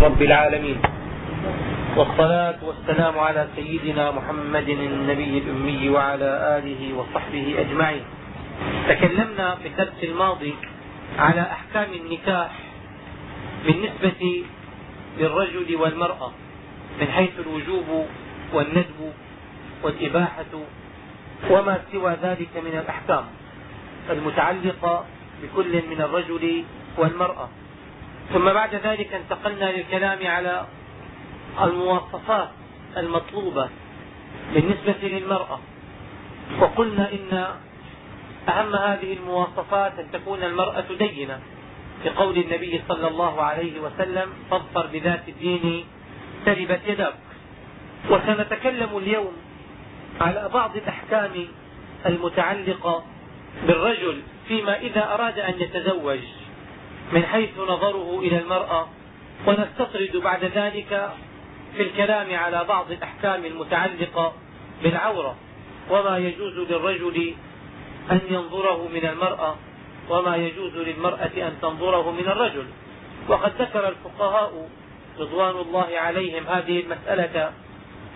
رب العالمين. والصلاة والسلام على سيدنا محمد النبي الأمي وعلى آله وصحبه أجمعين. تكلمنا في الدرس الماضي على أحكام النكاح بالنسبة للرجل والمرأة من حيث الوجوب والندب والإباحة وما سوى ذلك من الأحكام المتعلقة بكل من الرجل والمرأة. ثم بعد ذلك انتقلنا للكلام على المواصفات المطلوبة بالنسبة للمرأة. وقلنا إن أهم هذه المواصفات أن تكون المرأة دينة لقول النبي صلى الله عليه وسلم فاظفر بذات الدين تربت يداك. وسنتكلم اليوم على بعض الأحكام المتعلقة بالرجل فيما إذا أراد أن يتزوج. من حيث نظره إلى المرأة ونستطرد بعد ذلك في الكلام على بعض الأحكام المتعلقة بالعورة وما يجوز للرجل أن ينظره من المرأة وما يجوز للمرأة أن تنظره من الرجل. وقد ذكر الفقهاء رضوان الله عليهم هذه المسألة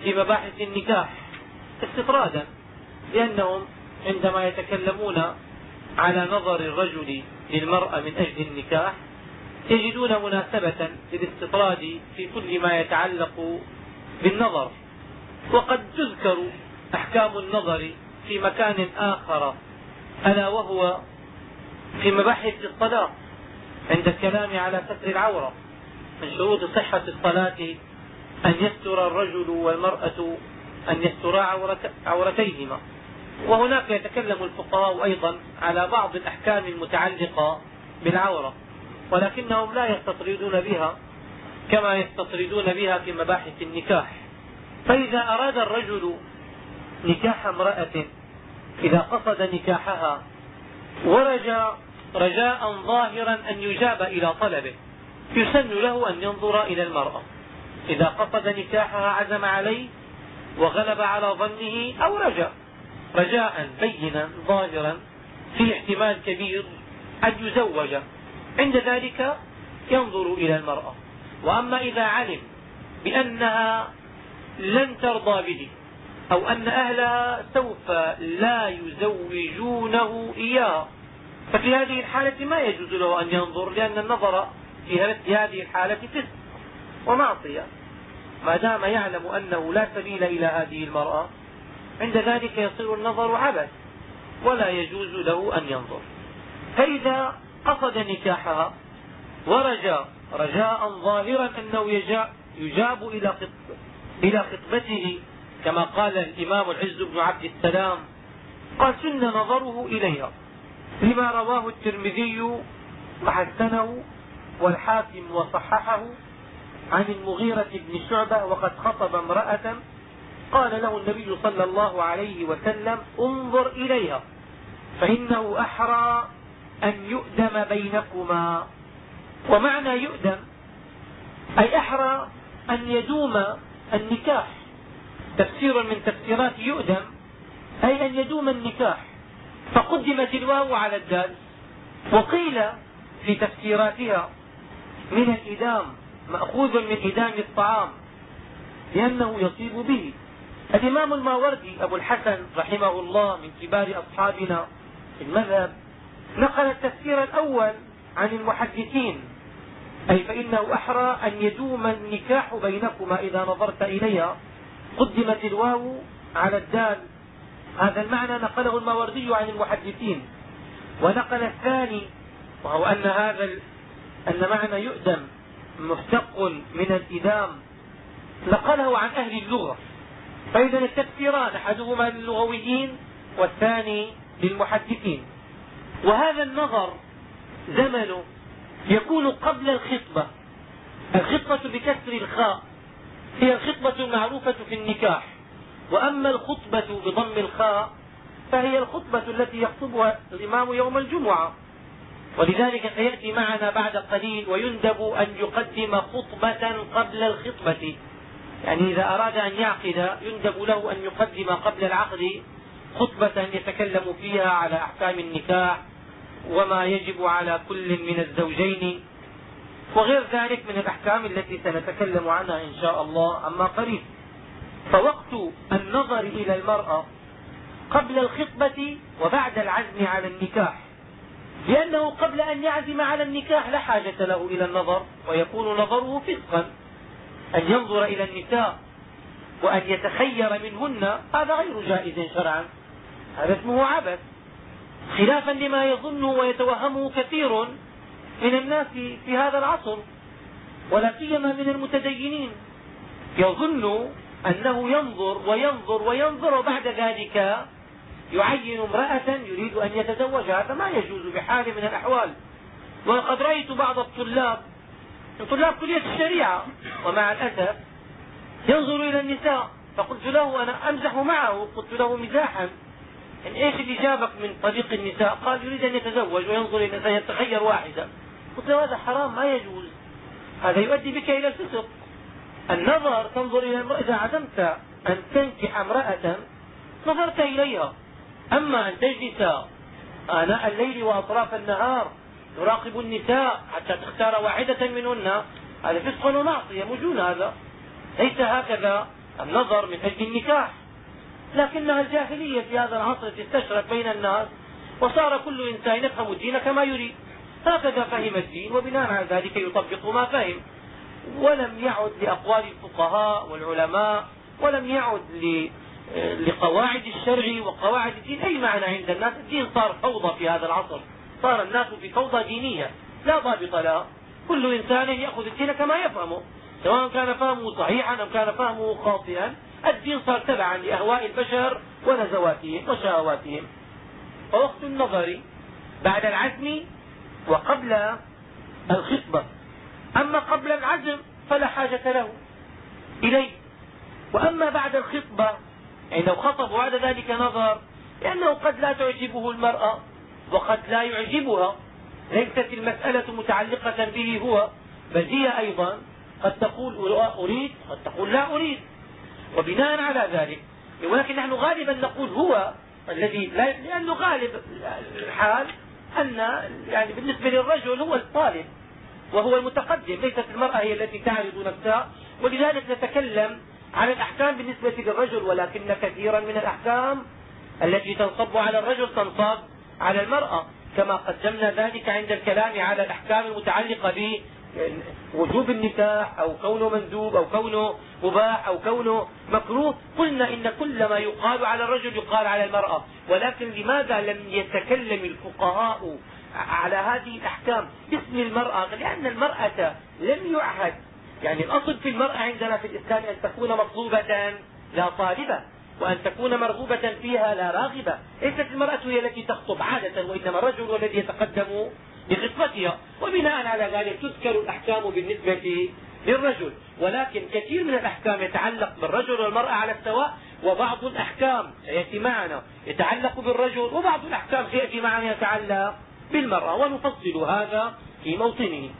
في مباحث النكاح استطرادا لأنهم عندما يتكلمون على نظر الرجل للمرأة من أجل النكاح يجدون مناسبة للاستطراد في كل ما يتعلق بالنظر. وقد تذكر أحكام النظر في مكان آخر ألا وهو في مباحث الصلاة عند الكلام على ستر العورة من شروط صحة الصلاة أن يستر الرجل والمرأة أن يسترا عورتيهما. وهناك يتكلم الفقهاء أيضا على بعض الأحكام المتعلقة بالعورة ولكنهم لا يستطردون بها كما يستطردون بها في مباحث النكاح. فإذا أراد الرجل نكاح امرأة إذا قصد نكاحها ورجى رجاء ظاهرا أن يجاب إلى طلبه. يسن له أن ينظر إلى المرأة. إذا قصد نكاحها عزم عليه وغلب على ظنه أو رجا. رجاء بينا ظاهرا في احتمال كبير أن يزوج. عند ذلك ينظر إلى المرأة. وأما إذا علم بأنها لن ترضى به أو أن أهلها سوف لا يزوجونه إياها ففي هذه الحالة ما يجوز له أن ينظر لأن النظر في هذه الحالة فسق ومعصية. ما دام يعلم أنه لا سبيل إلى هذه المرأة عند ذلك يصير النظر عبث ولا يجوز له أن ينظر. فإذا قصد نكاحها ورجا رجاء ظاهرا أنه يجاب إلى إلى خطبته كما قال الإمام العز بن عبد السلام. قال سن نظره إليها. لما رواه الترمذي وحسنه والحاكم وصححه عن المغيرة بن شعبة وقد خطب امرأة قال له النبي صلى الله عليه وسلم انظر إليها فإنه أحرى أن يؤدم بينكما. ومعنى يؤدم أي أحرى أن يدوم النكاح. تفسير من تفسيرات يؤدم أي أن يدوم النكاح. فقدمت الواو على الدال وقيل في تفسيراتها من الإدام مأخوذ من إدام الطعام لأنه يطيب به. الإمام الماوردي أبو الحسن رحمه الله من كبار أصحابنا في المذهب نقل التفسير الأول عن المحدثين أي فإنه أحرى أن يدوم النكاح بينكما إذا نظرت إليها. قدمت الواو على الدال. هذا المعنى نقله الماوردي عن المحدثين. ونقل الثاني وهو أن هذا أن معنى يؤدم مشتق من الإدام. نقله عن أهل اللغة. فإذا التفسيران أحدهما للغويين والثاني للمحدثين. وهذا النظر زمنه يكون قبل الخطبة. الخطبة بكسر الخاء. هي الخطبة المعروفة في النكاح. وأما الخطبة بضم الخاء فهي الخطبة التي يخطبها الإمام يوم الجمعة. ولذلك سيأتي معنا بعد قليل ويندب أن يقدم خطبة قبل الخطبة. يعني إذا أراد أن يعقد يندب له أن يقدم قبل العقد خطبة يتكلم فيها على أحكام النكاح وما يجب على كل من الزوجين وغير ذلك من الأحكام التي سنتكلم عنها إن شاء الله عما قريب. فوقت النظر إلى المرأة قبل الخطبة وبعد العزم على النكاح لأنه قبل أن يعزم على النكاح لا حاجة له إلى النظر ويكون نظره فسقا. أن ينظر إلى النساء وأن يتخير منهن هذا غير جائز شرعا. هذا اسمه عبث. خلافا لما يظنه ويتوهمه كثير من الناس في هذا العصر ولا سيما من المتدينين. يظن أنه ينظر وينظر وينظر وبعد ذلك يعين امرأة يريد أن يتزوج هذا ما يجوز بحال من الأحوال. وقد رأيت بعض الطلاب من طلاب كلية الشريعة ومع الأسف ينظر إلى النساء فقلت له أنا أمزح معه قلت له مزاحا. إن إيش اللي جابك من طريق النساء؟ قال يريد أن يتزوج وينظر إلى النساء يتخير واحدة قلت له هذا حرام ما يجوز. هذا يؤدي بك إلى الفسق. النظر تنظر إلى المرأة إذا عزمت أن تنكح امرأة نظرت إليها. أما أن تجلس آناء الليل وأطراف النهار تراقب النساء حتى تختار واحدة منهن. هذا فسق ومعصية مجون هذا. ليس هكذا. النظر من أجل النكاح. لكنها الجاهلية في هذا العصر استشرت بين الناس وصار كل إنسان يفهم الدين كما يريد. هكذا فهم الدين وبناء على ذلك يطبق ما فهم. ولم يعد لأقوال الفقهاء والعلماء ولم يعد لقواعد الشرع وقواعد الدين. أي معنى عند الناس؟ الدين صار فوضى في هذا العصر. صار الناس في فوضى دينية لا ضابط لها كل إنسان يأخذ الدين كما يفهمه سواء كان فهمه صحيحا أم كان فهمه خاطئا. الدين صار تبعا لأهواء البشر ونزواتهم وشهواتهم. فوقت النظر بعد العزم وقبل الخطبة. أما قبل العزم فلا حاجة له إليه. وأما بعد الخطبة يعني لو خطب وبعد ذلك نظر لأنه قد لا تعجبه المرأة. وقد لا يعجبها. ليست المسألة متعلقة به هو بل هي أيضا قد تقول أريد قد تقول لا أريد. وبناء على ذلك ولكن نحن غالبا نقول هو الذي لا لأنه غالب الحال أن يعني بالنسبة للرجل هو الطالب وهو المتقدم ليست المرأة هي التي تعرض نفسها. ولذلك نتكلم عن الأحكام بالنسبة للرجل ولكن كثيرا من الأحكام التي تنصب على الرجل تنصب على المرأة كما قدمنا ذلك عند الكلام على الأحكام المتعلقة بوجوب النكاح أو كونه مندوب أو كونه مباح أو كونه مكروه. قلنا إن كل ما يقال على الرجل يقال على المرأة. ولكن لماذا لم يتكلم الفقهاء على هذه الأحكام؟ باسم المرأة لأن المرأة لم يعهد. يعني الأصل في المرأة عندنا في الإسلام أن تكون مطلوبة لا طالبة. وأن تكون مرغوبة فيها لا راغبة. ليست المرأة هي التي تخطب عادة وإنما الرجل هو الذي يتقدم بخطبتها وبناء على ذلك تذكر الأحكام بالنسبة للرجل. ولكن كثير من الأحكام يتعلق بالرجل والمرأة على السواء وبعض الأحكام سيأتي معنا. يتعلق بالرجل وبعض الأحكام سيأتي معنا يتعلق بالمرأة. ونفصل هذا في موطنه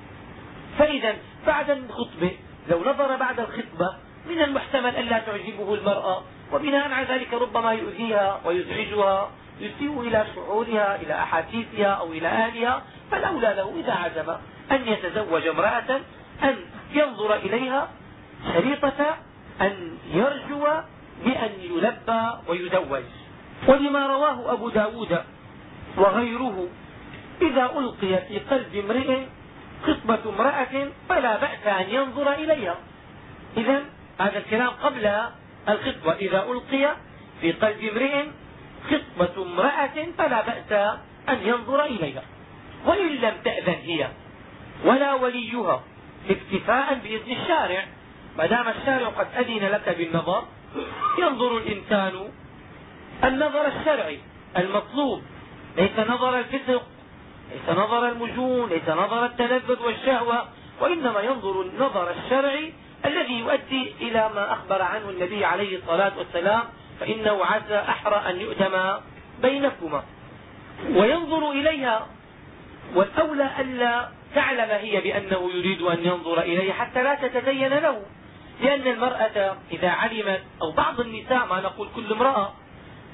فإذا بعد الخطبة لو نظر بعد الخطبة من المحتمل ألا تعجبه المرأة. وبناء على ذلك ربما يؤذيها ويزعجها يسيء إلى شعورها إلى أحاسيسها أو إلى أهلها فالأولى له إذا عزم أن يتزوج امرأة أن ينظر إليها شريطة أن يرجو بأن يلبى ويزوج. ولما رواه أبو ب داود وغيره إذا ألقي في قلب امرئ خطبة امرأة فلا بأس أن ينظر إليها. إذا هذا الكلام قبل الخطبة إذا ألقي في قلب امرئ خطبة امرأة فلا بأس أن ينظر إليها وإن لم تأذن هي ولا وليها اكتفاء بإذن الشارع. ما دام الشارع قد أذن لك بالنظر ينظر الإنسان النظر الشرعي المطلوب. ليس نظر الفسق ليس نظر المجون ليس نظر التلذذ والشهوة وإنما ينظر النظر الشرعي الذي يؤدي إلى ما أخبر عنه النبي عليه الصلاة والسلام فإنه عسى أحرى أن يؤدم بينكما. وينظر إليها والأولى ألا تعلم هي بأنه يريد أن ينظر إليها حتى لا تتزين له لأن المرأة إذا علمت أو بعض النساء ما نقول كل امرأة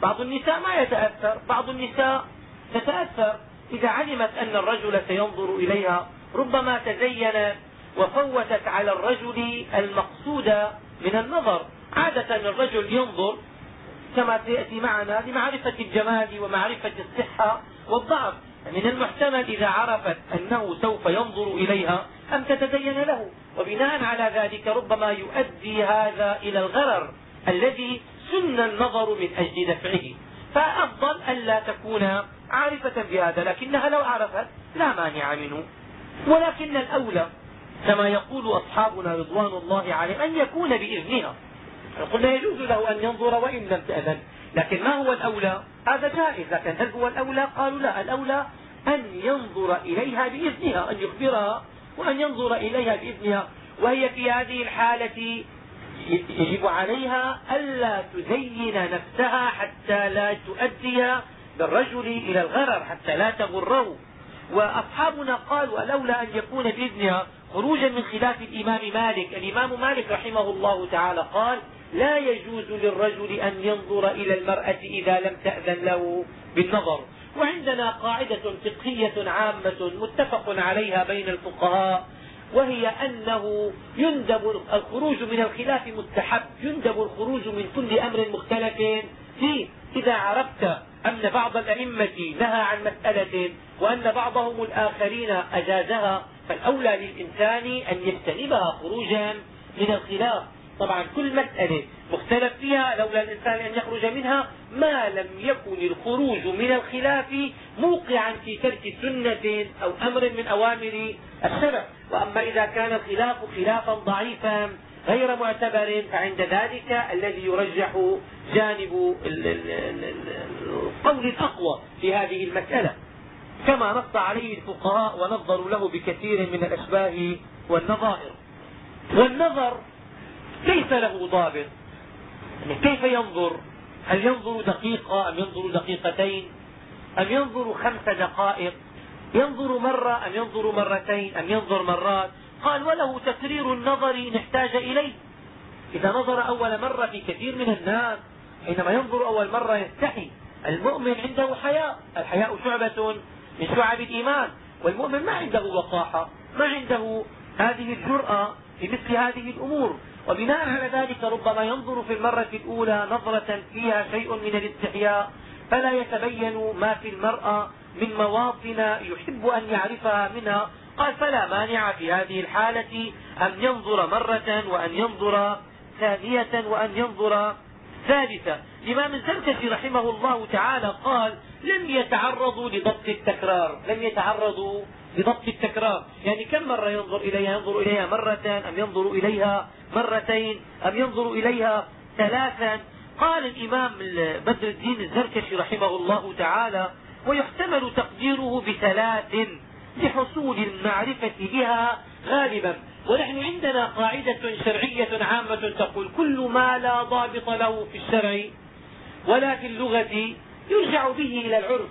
بعض النساء ما يتأثر بعض النساء تتأثر. إذا علمت أن الرجل سينظر إليها ربما تزين وفوتت على الرجل المقصود من النظر. عادة الرجل ينظر كما سيأتي معنا لمعرفة الجمال ومعرفة الصحة والضعف. من المحتمل إذا عرفت أنه سوف ينظر إليها أن تتزين له. وبناء على ذلك ربما يؤدي هذا إلى الغرر الذي سن النظر من أجل دفعه. فأفضل ألا تكون عارفة بهذا لكنها لو عرفت لا مانع منه. ولكن الأولى كما يقول أصحابنا رضوان الله عليهم أن يكون بإذنها قلنا يجوز له أن ينظر وإن لم تأذن. لكن ما هو الأولى؟ هذا جائز لكن هل هو الأولى؟ قالوا لا الأولى أن ينظر إليها بإذنها أن يخبرها وأن ينظر إليها بإذنها. وهي في هذه الحالة يجب عليها ألا تزين نفسها حتى لا تؤدي بالرجل إلى الغرر حتى لا تغره. وأصحابنا قالوا لولا أن يكون بإذنها خروجا من خلاف الإمام مالك. الإمام مالك رحمه الله تعالى قال لا يجوز للرجل أن ينظر إلى المرأة إذا لم تأذن له بالنظر. وعندنا قاعدة فقهية عامة متفق عليها بين الفقهاء وهي أنه يندب الخروج من الخلاف مستحب يندب الخروج من كل أمر مختلف فيه. إذا عرفت أن بعض الأئمة نهى عن مسألة وأن بعضهم الآخرين أجازها فالأولى للإنسان أن يجتنبها خروجا من الخلاف. طبعا كل مسألة مختلف فيها لولا الإنسان أن يخرج منها ما لم يكن الخروج من الخلاف موقعا في ترك سنة أو أمر من أوامر الشرع. وأما إذا كان الخلاف خلافا ضعيفا غير معتبر فعند ذلك الذي يرجح جانب القول الأقوى في هذه المسألة. كما نص عليه الفقهاء ونظروا له بكثير من الأشباه والنظائر. والنظر كيف له ضابط؟ يعني كيف ينظر؟ هل ينظر دقيقة أم ينظر دقيقتين؟ أم ينظر خمس دقائق؟ ينظر مرة أم ينظر مرتين؟ أم ينظر مرات؟ قال وله تكرير النظر إن احتاج إليه. إذا نظر أول مرة في كثير من الناس حينما ينظر أول مرة يستحي. المؤمن عنده حياء. الحياء شعبة من شعب الإيمان. والمؤمن ما عنده وقاحة ما عنده هذه الجرأة في مثل هذه الأمور. وبناء على ذلك ربما ينظر في المرة الأولى نظرة فيها شيء من الاستحياء فلا يتبين ما في المرأة من مواطن يحب أن يعرفها منها قال فلا مانع في هذه الحالة أن ينظر مرة وأن ينظر ثانية وأن ينظر ثالثة. الإمام الزركشي رحمه الله تعالى قال لم يتعرضوا لضبط التكرار. لم يتعرضوا لضبط التكرار. يعني كم مرة ينظر إليها؟ ينظر إليها مرة أم ينظر إليها مرتين؟ أم ينظر إليها ثلاثا؟ قال الإمام بدر الدين الزركشي رحمه الله تعالى ويحتمل تقديره بثلاث. لحصول المعرفة بها غالبا. ونحن عندنا قاعدة شرعية عامة تقول كل ما لا ضابط له في الشرع ولا في اللغة يرجع به إلى العرف.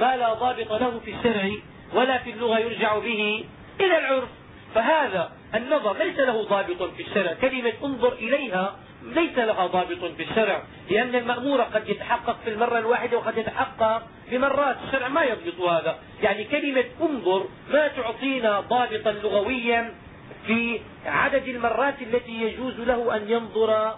ما لا ضابط له في الشرع ولا في اللغة يرجع به إلى العرف. فهذا النظر ليس له ضابط في الشرع. كلمة انظر إليها ليس لها ضابط في الشرع لأن المأمور قد يتحقق في المرة الواحدة وقد يتحقق بمرات. الشرع ما يضبط هذا. يعني كلمة انظر ما تعطينا ضابطا لغويا في عدد المرات التي يجوز له أن ينظر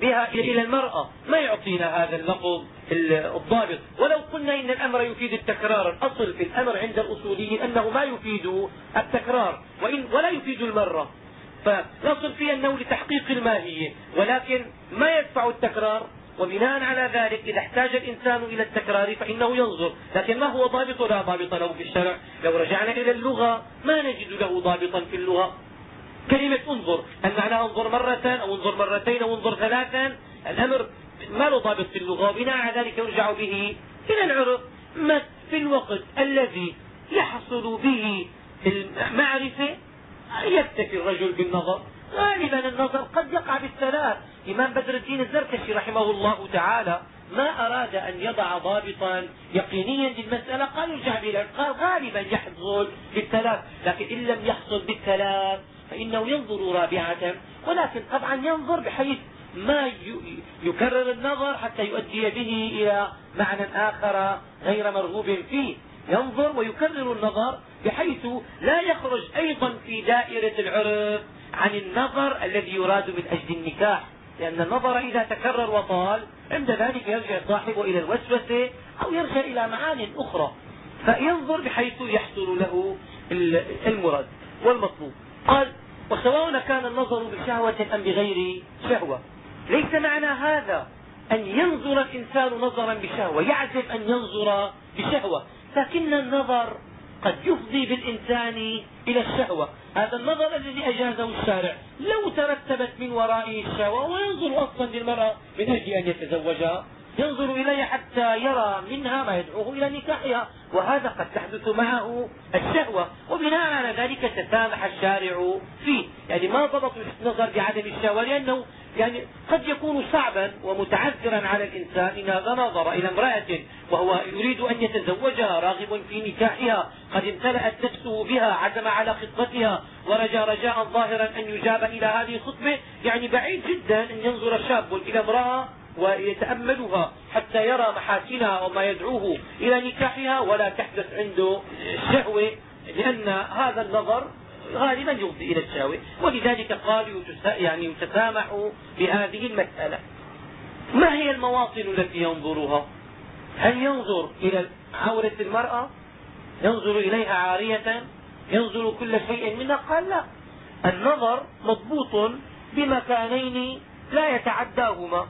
بها إلى المرأة. ما يعطينا هذا اللفظ الضابط. ولو قلنا إن الأمر يفيد التكرار الأصل في الأمر عند الأصوليين أنه ما يفيد التكرار. وإن ولا يفيد المرة. فنصل فيه أنه لتحقيق الماهية. ولكن ما يدفع التكرار. وبناء على ذلك إذا احتاج الإنسان إلى التكرار فإنه ينظر. لكن ما هو ضابط لا ضابط له في الشرع؟ لو رجعنا إلى اللغة ما نجد له ضابطا في اللغة. كلمة انظر. هل معناها انظر مرة أو انظر مرتين أو انظر ثلاثا. الأمر ما له ضابط في اللغة. وبناء على ذلك يرجع به إلى العرف في الوقت الذي يحصل به المعرفة يكتفي الرجل بالنظر؟ غالبا النظر قد يقع بالثلاث. إمام بدر الدين الزركشي رحمه الله تعالى ما أراد أن يضع ضابطا يقينيا للمسألة قال يرجع قال غالبا يحصل بالثلاث لكن إن لم يحصل بالثلاث فإنه ينظر رابعة. ولكن طبعا ينظر بحيث ما يكرر النظر حتى يؤدي به إلى معنى آخر غير مرغوب فيه. ينظر ويكرر النظر بحيث لا يخرج أيضا في دائرة العرف عن النظر الذي يراد من أجل النكاح. لأن النظر إذا تكرر وطال عند ذلك يرجع صاحبه إلى الوسوسة أو يرجع إلى معان أخرى. فينظر بحيث يحصل له المراد والمطلوب. قال وسواء كان النظر بشهوة أم بغير شهوة ليس معنى هذا أن ينظر الإنسان نظرا بشهوة يعزم أن ينظر بشهوة. لكن النظر قد يفضي بالإنسان إلى الشهوة. هذا النظر الذي أجازه الشارع. لو ترتبت من ورائه الشهوة وينظر أصلا للمرأة من أجل أن يتزوجها ينظر إليها حتى يرى منها ما يدعوه إلى نكاحها وهذا قد تحدث معه الشهوة. وبناء على ذلك تسامح الشارع فيه. يعني ما ضبط النظر بعدم الشهوة لأنه يعني قد يكون صعبا ومتعذرا على الإنسان إن هذا نظر إلى امرأة وهو يريد أن يتزوجها راغب في نكاحها قد امتلأت نفسه بها عزم على خطبتها ورجا رجاء ظاهرا أن يجاب إلى هذه الخطبة. يعني بعيد جدا أن ينظر شاب إلى امرأة ويتأملها حتى يرى محاسنها وما يدعوه إلى نكاحها ولا تحدث عنده الشهوة لأن هذا النظر غالبا يفضي إلى الشهوة ولذلك قالوا يعني يتسامح بهذه المسألة. ما هي المواطن التي ينظرها؟ هل ينظر إلى عورة المرأة؟ ينظر إليها عارية؟ ينظر كل شيء منها؟ قال لا. النظر مضبوط بمكانين لا يتعداهما.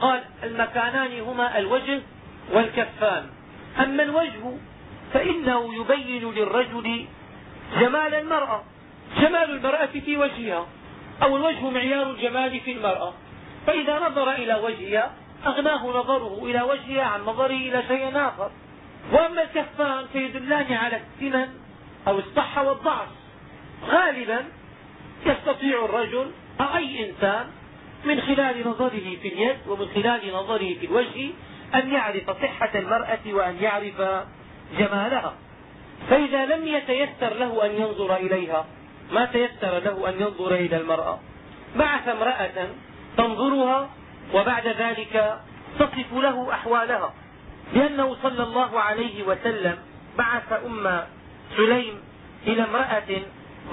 قال المكانان هما الوجه والكفان. أما الوجه فإنه يبين للرجل جمال المرأة. جمال المرأة في وجهها. أو الوجه معيار الجمال في المرأة. فإذا نظر إلى وجهها أغناه نظره إلى وجهها عن نظره إلى شيء آخر. وأما الكفان فيدلان على السمن أو الصحة والضعف. غالبا يستطيع الرجل أو أي إنسان من خلال نظره في اليد ومن خلال نظره في الوجه أن يعرف صحة المرأة وأن يعرف جمالها. فإذا لم يتيسر له أن ينظر إليها ما تيسر له أن ينظر إلى المرأة. بعث امرأة تنظرها وبعد ذلك تصف له أحوالها. لأنه صلى الله عليه وسلم بعث أم سليم إلى امرأة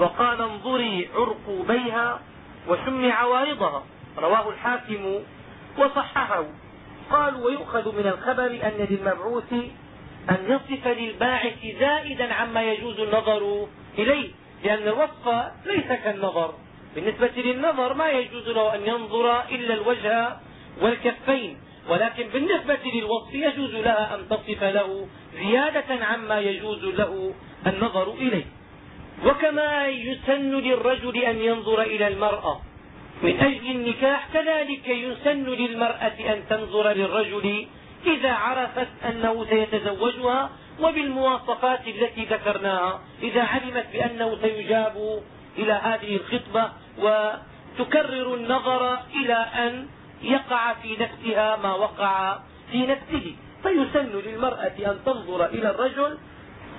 وقال انظري عرقوبيها وشم عوارضها. رواه الحاكم وصححه. قالوا ويؤخذ من الخبر أن للمبعوث أن يصف للباعث زائدا عما يجوز النظر إليه لأن الوصف ليس كالنظر. بالنسبة للنظر ما يجوز له أن ينظر إلا الوجه والكفين ولكن بالنسبة للوصف يجوز لها أن تصف له زيادة عما يجوز له النظر إليه. وكما يسن للرجل أن ينظر إلى المرأة. من أجل النكاح كذلك يسن للمرأة أن تنظر للرجل إذا عرفت أنه سيتزوجها وبالمواصفات التي ذكرناها إذا علمت بأنه سيجاب إلى هذه الخطبة وتكرر النظر إلى أن يقع في نفسها ما وقع في نفسه. فيسن للمرأة أن تنظر إلى الرجل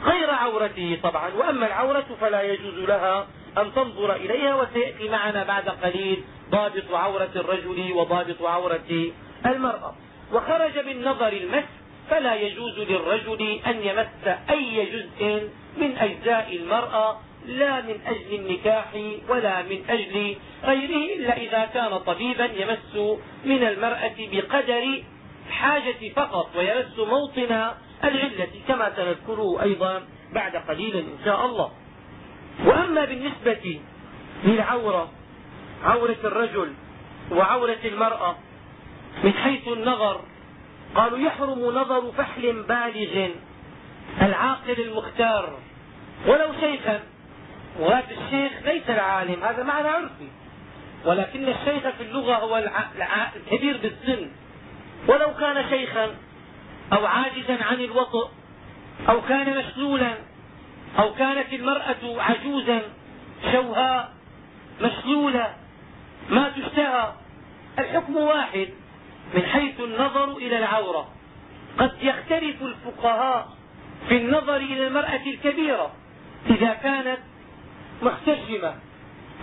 غير عورته طبعا وأما العورة فلا يجوز لها أن تنظر إليها وسيأتي معنا بعد قليل ضابط عورة الرجل وضابط عورة المرأة. وخرج من نظر المس فلا يجوز للرجل أن يمس أي جزء من أجزاء المرأة لا من أجل النكاح ولا من أجل غيره إلا إذا كان طبيبا يمس من المرأة بقدر الحاجة فقط ويمس موطن العلة كما سنذكره أيضا بعد قليل إن شاء الله. وأما بالنسبة للعورة عورة الرجل وعورة المرأة من حيث النظر قالوا يحرم نظر فحل بالغ العاقل المختار. ولو شيخا وهذا الشيخ ليس العالم هذا معنى عرفي. ولكن الشيخ في اللغة هو الكبير بالسن. ولو كان شيخا أو عاجزا عن الوطء أو كان مشلولا أو كانت المرأة عجوزا شوهاء مشلولة ما تشتهى الحكم واحد. من حيث النظر إلى العورة. قد يختلف الفقهاء في النظر إلى المرأة الكبيرة إذا كانت محتشمة.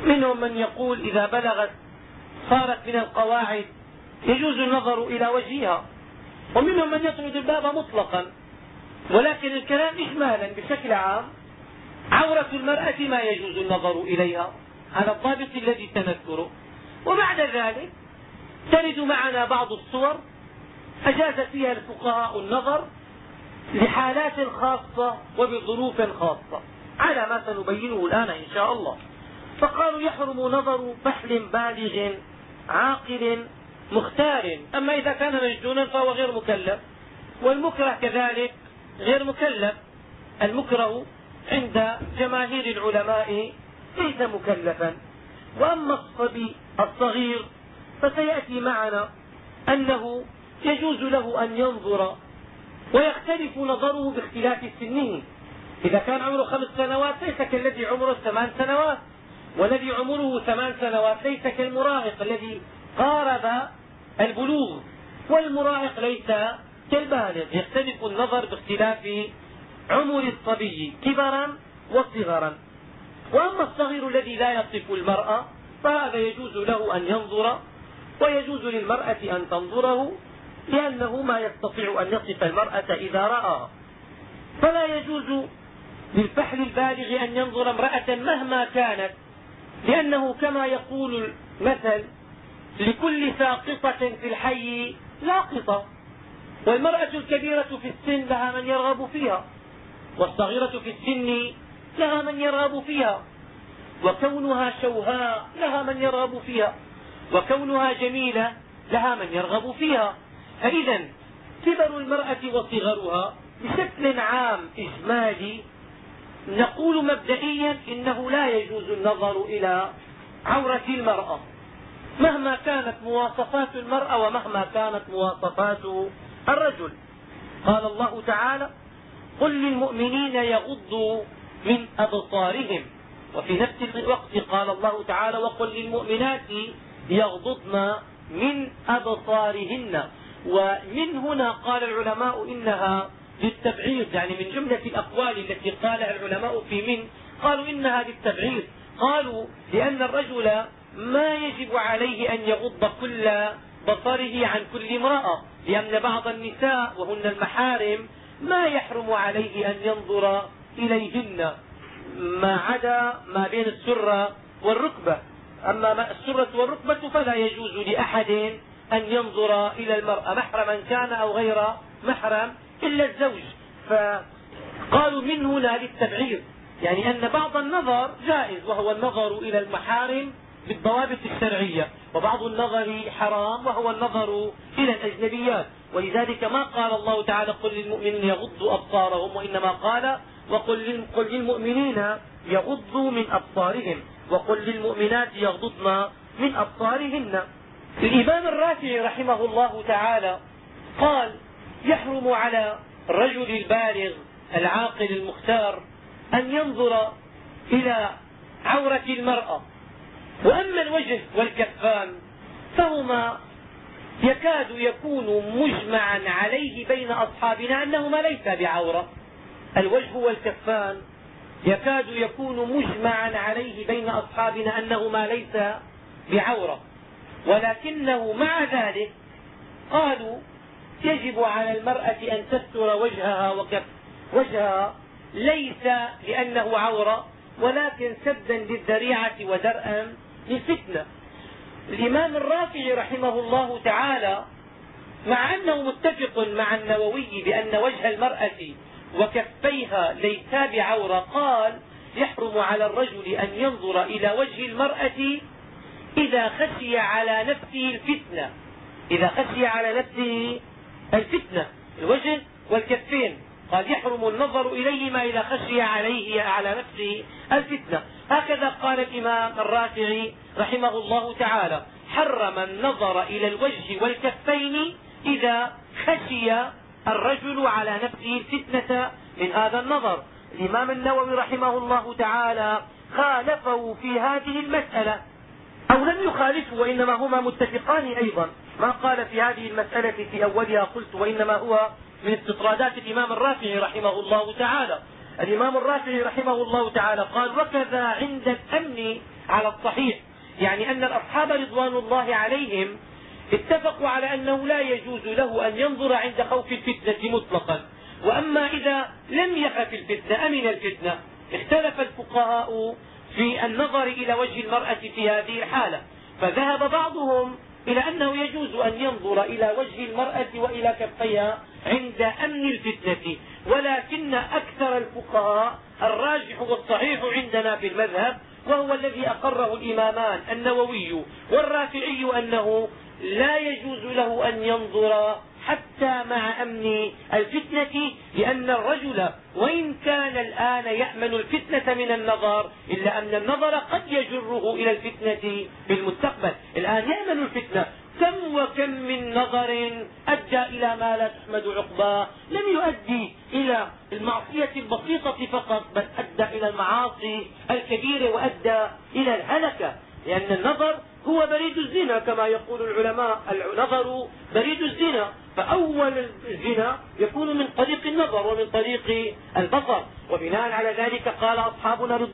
منهم من يقول إذا بلغت صارت من القواعد يجوز النظر إلى وجهها. ومنهم من يطرد الباب مطلقا. ولكن الكلام إجمالا بشكل عام عورة المرأة ما يجوز النظر إليها. على الضابط الذي سنذكره. وبعد ذلك ترد معنا بعض الصور أجاز فيها الفقهاء النظر لحالات خاصة وبظروف خاصة. على ما سنبينه الآن إن شاء الله. فقالوا يحرم نظر فحل بالغ عاقل مختار. أما إذا كان مجنونا فهو غير مكلف والمكره كذلك غير مكلف. المكره عند جماهير العلماء ليس مكلفا. وأما الصبي الصغير فسيأتي معنا أنه يجوز له أن ينظر ويختلف نظره باختلاف سنه. إذا كان عمره خمس سنوات ليس كالذي عمره ثمان سنوات والذي عمره ثمان سنوات ليس كالمراهق الذي قارب البلوغ والمراهق ليس كالبالغ. يختلف النظر باختلاف عمر الصبي كبرا وصغرا. وأما الصغير الذي لا يصف المرأة فهذا يجوز له أن ينظر ويجوز للمرأة أن تنظره لأنه ما يستطيع أن يصف المرأة إذا رأى. فلا يجوز للفحل البالغ أن ينظر امرأة مهما كانت لأنه كما يقول المثل لكل ساقطة في الحي لاقطة. والمرأة الكبيرة في السن لها من يرغب فيها والصغيرة في السن لها من يرغب فيها وكونها شوهاء لها من يرغب فيها. وكونها جميلة لها من يرغب فيها. فإذا كبر المرأة وصغرها بشكل عام إجمالي نقول مبدئيا إنه لا يجوز النظر إلى عورة المرأة. مهما كانت مواصفات المرأة ومهما كانت مواصفات الرجل. قال الله تعالى قل للمؤمنين يغضوا من أبصارهم. وفي نفس الوقت قال الله تعالى وقل للمؤمنات يغضضن من أبصارهن. ومن هنا قال العلماء إنها للتبعيض يعني من جملة الأقوال التي قالها العلماء في من؟ قالوا إنها للتبعيض. قالوا لأن الرجل ما يجب عليه أن يغض كل بصره عن كل امرأة لأن بعض النساء وهن المحارم ما يحرم عليه أن ينظر إليهن. ما عدا ما بين السرة والركبة. أما السرة والركبة فلا يجوز لأحد أن ينظر إلى المرأة محرما كان أو غير محرم إلا الزوج. فقالوا من هنا للتبعير. يعني أن بعض النظر جائز وهو النظر إلى المحارم بالضوابط الشرعية وبعض النظر حرام وهو النظر إلى الأجنبيات. ولذلك ما قال الله تعالى قل للمؤمنين يغضوا أبصارهم وإنما قال وقل للمؤمنين يغضوا من أبصارهم. وقل للمؤمنات يغضضن من أبصارهن. الإمام الرافعي رحمه الله تعالى قال يحرم على الرجل البالغ العاقل المختار أن ينظر إلى عورة المرأة. وأما الوجه والكفان فهما يكاد يكون مجمعا عليه بين أصحابنا أنهما ليس بعورة. الوجه والكفان يكاد يكون مجمعا عليه بين أصحابنا أنهما ليس بعورة. ولكنه مع ذلك قالوا يجب على المرأة أن تستر وجهها وكف. وجهها ليس لأنه عورة ولكن سدا للذريعة ودرءا للفتنة الإمام الرافعي رحمه الله تعالى مع أنه متفق مع النووي بأن وجه المرأة وكفيها ليسا بعورة. قال يحرم على الرجل أن ينظر إلى وجه المرأة إذا خشي على نفسه الفتنة. إذا خشي على نفسه الفتنة الوجه والكفين. قال يحرم النظر إليهما إذا خشي عليه على نفسه الفتنة. هكذا قال الإمام الرافعي رحمه الله تعالى حرم النظر إلى الوجه والكفين إذا خشي الرجل على نفسه الفتنة من هذا النظر. الإمام النووي رحمه الله تعالى خالفه في هذه المسألة. أو لم يخالفه وإنما هما متفقان أيضا. ما قال في هذه المسألة في أولها؟ قلت وإنما هو من استطرادات الإمام الرافعي رحمه الله تعالى. الإمام الرافعي رحمه الله تعالى قال وكذا عند الأمن على الصحيح. يعني أن الأصحاب رضوان الله عليهم اتفقوا على أنه لا يجوز له أن ينظر عند خوف الفتنة مطلقا. وأما إذا لم يخف الفتنة أمن الفتنة اختلف الفقهاء في النظر إلى وجه المرأة في هذه الحالة. فذهب بعضهم إلى أنه يجوز أن ينظر إلى وجه المرأة وإلى كفيها عند أمن الفتنة. ولكن أكثر الفقهاء الراجح والصحيح عندنا في المذهب وهو الذي أقره الإمامان النووي والرافعي أنه لا يجوز له أن ينظر حتى مع أمن الفتنة لأن الرجل وإن كان الآن يأمن الفتنة من النظر إلا أن النظر قد يجره إلى الفتنة في المستقبل الآن يأمن الفتنة. كم وكم من نظر أدى إلى ما لا تحمد عقباه. لم يؤدي إلى المعصية البسيطة فقط بل أدى إلى المعاصي الكبيرة وأدى إلى الهلكة. لأن النظر هو بريد الزنا كما يقول العلماء النظر بريد الزنا فأول الزنا يكون من طريق النظر ومن طريق البصر. وبناء على ذلك قال أصحابنا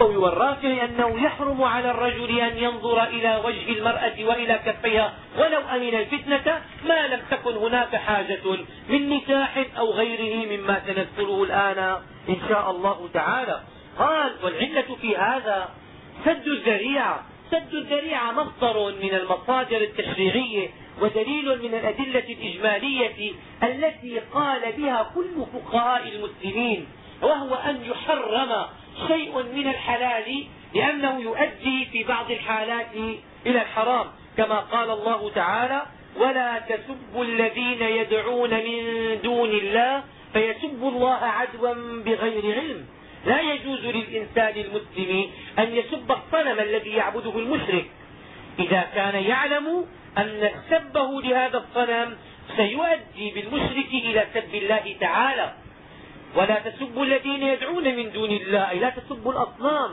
والرافع أنه يحرم على الرجل أن ينظر إلى وجه المرأة وإلى كفيها ولو أمن الفتنة ما لم تكن هناك حاجة من نكاح أو غيره مما سنذكره الآن إن شاء الله تعالى. قال والعلة في هذا سد الذريعة. سد الذريعة مصدر من المصادر التشريعية ودليل من الأدلة الإجمالية التي قال بها كل فقهاء المسلمين وهو أن يحرم شيء من الحلال لأنه يؤدي في بعض الحالات إلى الحرام كما قال الله تعالى ولا تسبوا الذين يدعون من دون الله فيسبوا الله عدوا بغير علم لا يجوز للإنسان المسلم أن يسب الصنم الذي يعبده المشرك. إذا كان يعلم أن سبه لهذا الصنم سيؤدي بالمشرك إلى سب الله تعالى. ولا تسبوا الذين يدعون من دون الله أي لا تسبوا الأصنام.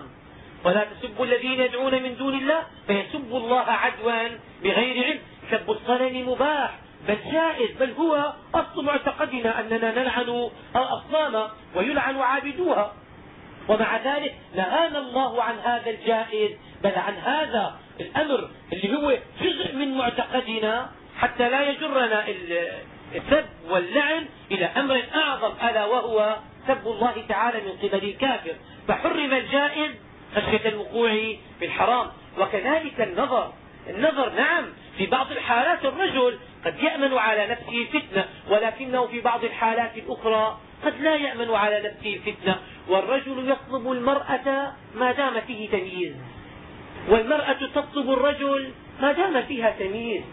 ولا تسبوا الذين يدعون من دون الله فيسبوا الله عدوا بغير علم. سب الصنم مباح بل جائز بل هو أصل معتقدنا أننا نلعن الأصنام ويلعن عابدوها. ومع ذلك نهانا الله عن هذا الجائز بل عن هذا الأمر اللي هو جزء من معتقدنا حتى لا يجرنا السب واللعن إلى أمر أعظم ألا وهو سب الله تعالى من قبل الكافر. فحرم الجائز خشية الوقوع في الحرام. وكذلك النظر النظر نعم في بعض الحالات الرجل قد يأمن على نفسه الفتنة ولكنه في بعض الحالات الأخرى قد لا يأمن على نفسه الفتنة والرجل يطلب المرأة ما دام فيه تمييز. والمرأة تطلب الرجل ما دام فيها تمييز.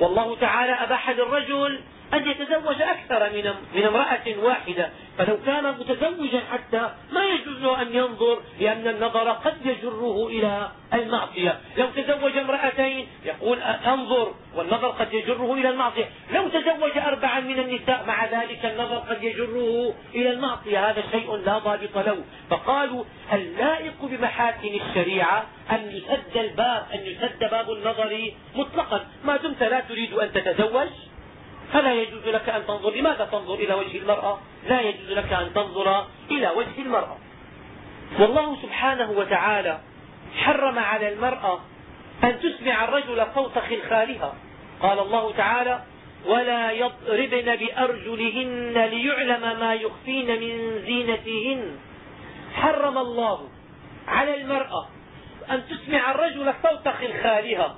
والله تعالى أباح للرجل أن يتزوج أكثر من من امرأة واحدة. فلو كان متزوجا حتى ما يجوز له أن ينظر لأن النظر قد يجره إلى المعصية. لو تزوج امرأتين يقول أنظر والنظر قد يجره إلى المعصية. لو تزوج أربعا من النساء مع ذلك النظر قد يجره إلى المعصية. هذا شيء لا ضابط له. فقالوا اللائق بمحاسن الشريعة أن يسد الباب أن يسد باب النظر مطلقا. ما دمت لا تريد أن تتزوج؟ فلا يجوز لك أن تنظر لماذا تنظر إلى وجه المرأة؟ لا يجوز لك أن تنظر إلى وجه المرأة. والله سبحانه وتعالى حرم على المرأة أن تسمع الرجل صوت خلخالها. قال الله تعالى ولا يضربن بأرجلهن ليعلم ما يخفين من زينتهن. حرم الله على المرأة أن تسمع الرجل صوت خلخالها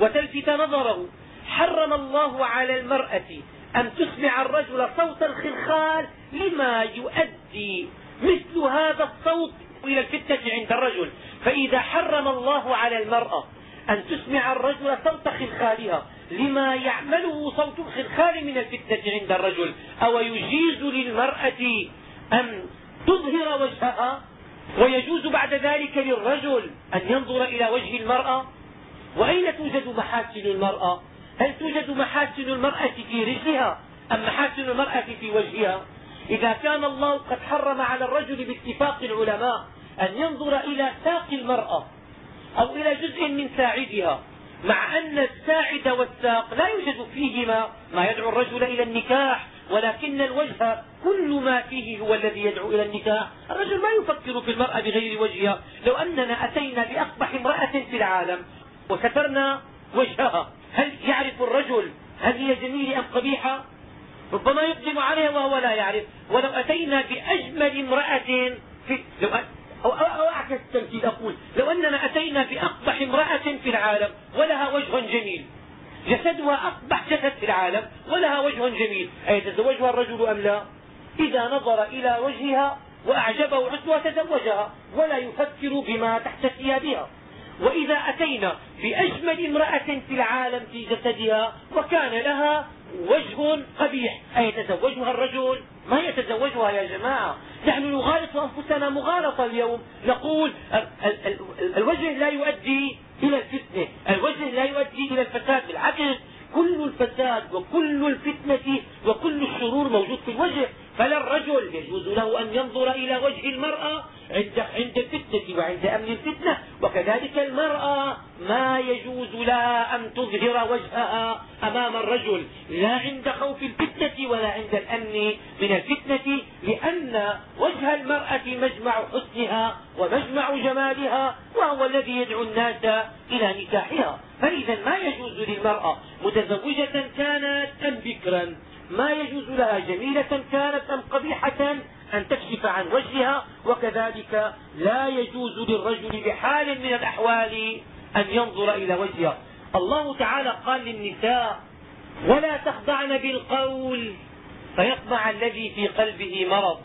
وتلفت نظره. حرم الله على المرأة أن تسمع الرجل صوت الخلخال لما يؤدي مثل هذا الصوت إلى الفتنة عند الرجل. فإذا حرم الله على المرأة أن تسمع الرجل صوت خلخالها لما يعمله صوت الخلخال من الفتنة عند الرجل. أو يجيز للمرأة أن تظهر وجهها ويجوز بعد ذلك للرجل أن ينظر إلى وجه المرأة؟ وأين توجد محاسن المرأة؟ هل توجد محاسن المرأة في رجلها أم محاسن المرأة في وجهها؟ إذا كان الله قد حرم على الرجل باتفاق العلماء أن ينظر إلى ساق المرأة أو إلى جزء من ساعدها مع أن الساعد والساق لا يوجد فيهما ما يدعو الرجل إلى النكاح ولكن الوجه كل ما فيه هو الذي يدعو إلى النكاح. الرجل ما يفكر في المرأة بغير وجهها لو أننا أتينا بأقبح امرأة في العالم وسترنا وجهها. هل يعرف الرجل هل هي جميلة أم قبيحة؟ ربما يقدم عليها وهو لا يعرف. ولو أتينا بأجمل امرأة في لو أو, أو أعكس التمثيل أقول لو أننا أتينا بأقبح امرأة في العالم ولها وجه جميل. جسدها أقبح جسد في العالم ولها وجه جميل. أيتزوجها الرجل أم لا؟ إذا نظر إلى وجهها وأعجبه حسنها تزوجها ولا يفكر بما تحت ثيابها. وإذا أتينا بأجمل امرأة في العالم في جسدها وكان لها وجه قبيح. أيتزوجها الرجل؟ ما يتزوجها يا جماعة. نحن نغالط أنفسنا مغالطة اليوم. نقول الوجه لا يؤدي إلى الفتنة. الوجه لا يؤدي إلى الفساد. بالعكس كل الفساد وكل الفتنة وكل الشرور موجود في الوجه. فلا الرجل يجوز له أن ينظر إلى وجه المرأة عند عند الفتنة وعند أمن الفتنة. وكذلك المرأة ما يجوز لها أن تظهر وجهها أمام الرجل لا عند خوف الفتنة ولا عند الأمن من الفتنة لأن وجه المرأة مجمع حسنها ومجمع جمالها وهو الذي يدعو الناس إلى نكاحها. فإذا ما يجوز للمرأة متزوجة كانت أم بكرا؟ ما يجوز لها جميلة كانت أم قبيحة أن تكشف عن وجهها وكذلك لا يجوز للرجل بحال من الأحوال أن ينظر إلى وجهها. الله تعالى قال للنساء ولا تخضعن بالقول فيطمع الذي في قلبه مرض.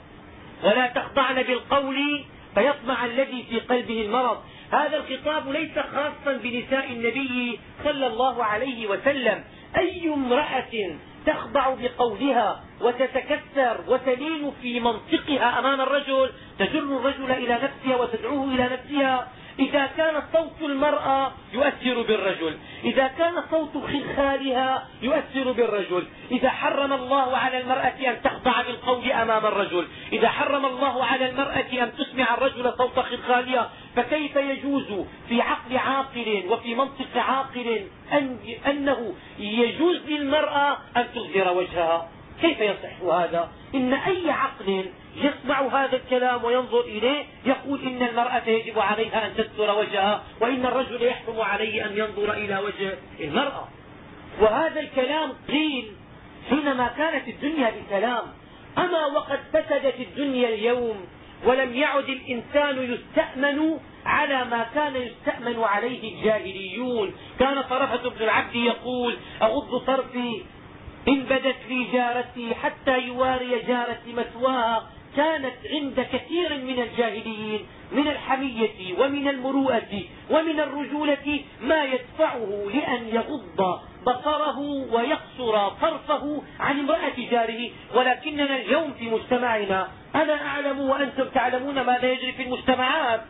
ولا تخضعن بالقول فيطمع الذي في قلبه المرض. هذا الخطاب ليس خاصا بنساء النبي صلى الله عليه وسلم. أي امرأة تخضع بقولها وتتكسر وتلين في منطقها أمام الرجل تجر الرجل إلى نفسها وتدعوه إلى نفسها. إذا كان صوت المرأة يؤثر بالرجل. إذا كان صوت خلخالها يؤثر بالرجل. إذا حرم الله على المرأة أن تخضع بالقول أمام الرجل. إذا حرم الله على المرأة أن تسمع الرجل صوت خلخالها فكيف يجوز في عقل عاقل وفي منطق عاقل أن أنه يجوز للمرأة أن تظهر وجهها؟ كيف يصح هذا؟ إن أي عقل يسمع هذا الكلام وينظر إليه يقول إن المرأة يجب عليها أن تستر وجهها وإن الرجل يحرم عليه أن ينظر إلى وجه المرأة. وهذا الكلام قيل حينما كانت الدنيا بسلام. أما وقد فسدت الدنيا اليوم ولم يعد الإنسان يستأمن على ما كان يستأمن عليه الجاهليون. كان طرفة بن العبد يقول أغض طرفي إن بدت لي جارتي حتى يواري جارتي مثواها كانت عند كثير من الجاهليين من الحمية ومن المروءة ومن الرجولة ما يدفعه لأن يغض بصره ويقصر طرفه عن امرأة جاره. ولكننا اليوم في مجتمعنا أنا أعلم وأنتم تعلمون ماذا يجري في المجتمعات.